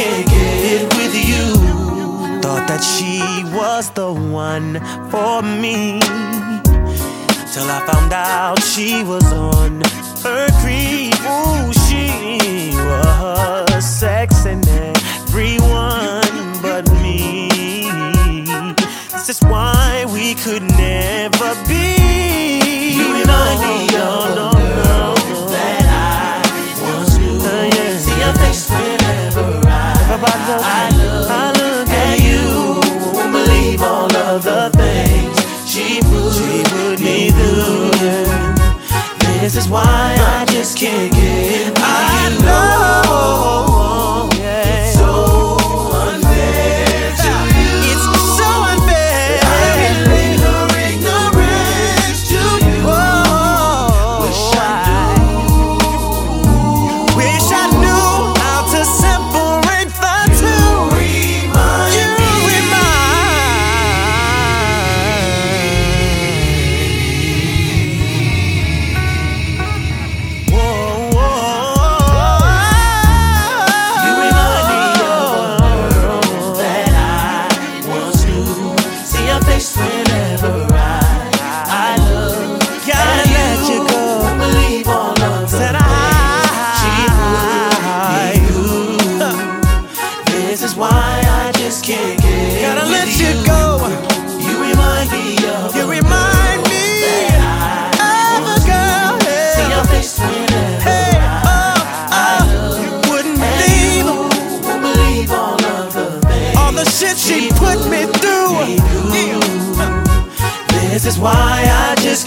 can't get with you. Thought that she was the one for me. Till I found out she was on her creep. Ooh, she was I, I look, I look at you. Won't believe all of the things she put, she put me through. This is why I just can't get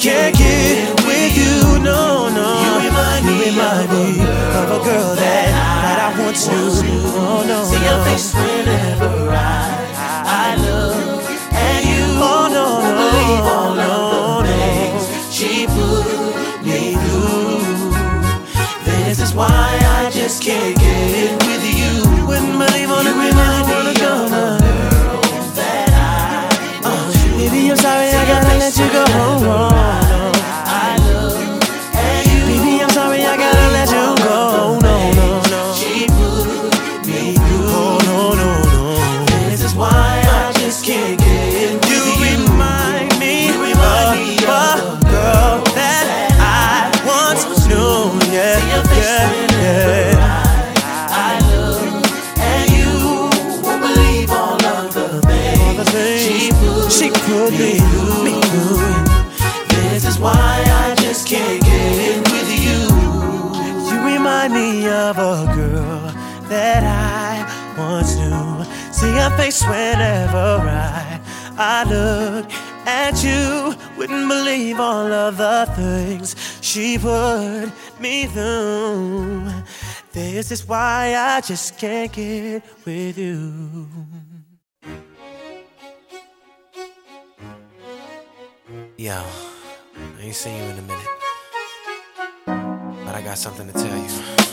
can't get with you. No, no. You remind me, remind me of a girl that, that I once knew. Oh, no, See your face whenever I, I look at you. Oh, no, no, believe all of the things she put me through. This is why I just can't get See her face whenever I, I look at you. Wouldn't believe all of the things she put me through. This is why I just can't get with you. Yo, I ain't seen you in a minute. But I got something to tell you.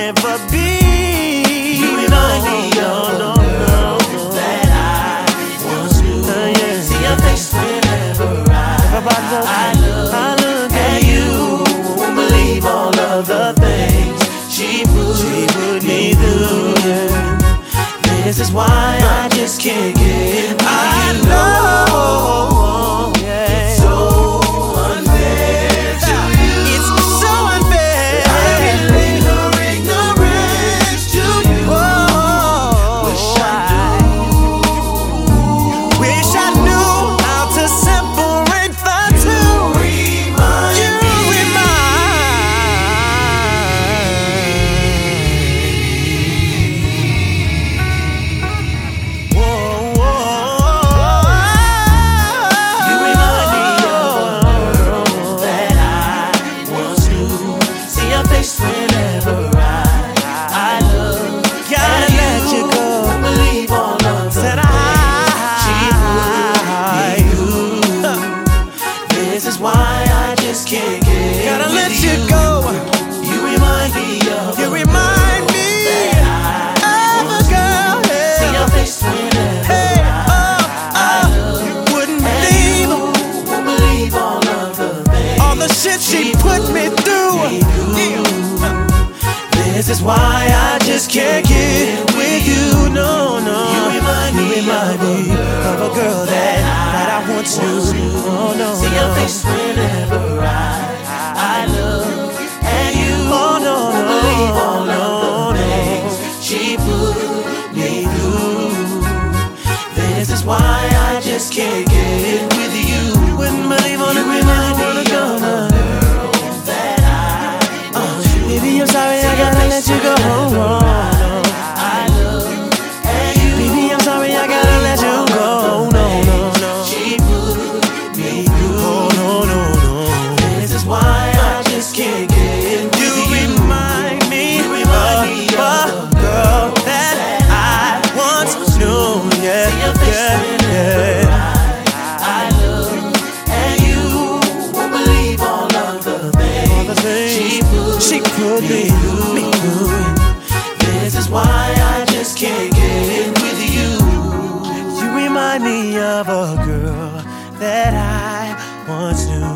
I, look, at you. Believe all of the things she. This is why I just can't once knew. Oh no, See your face whenever I I look at you. Oh no, no, believe all of the things she put me through. This is why I just can't get with you. Wouldn't believe on it, remind me of a girl that I. Uh, baby, I'm sorry, I gotta let you go.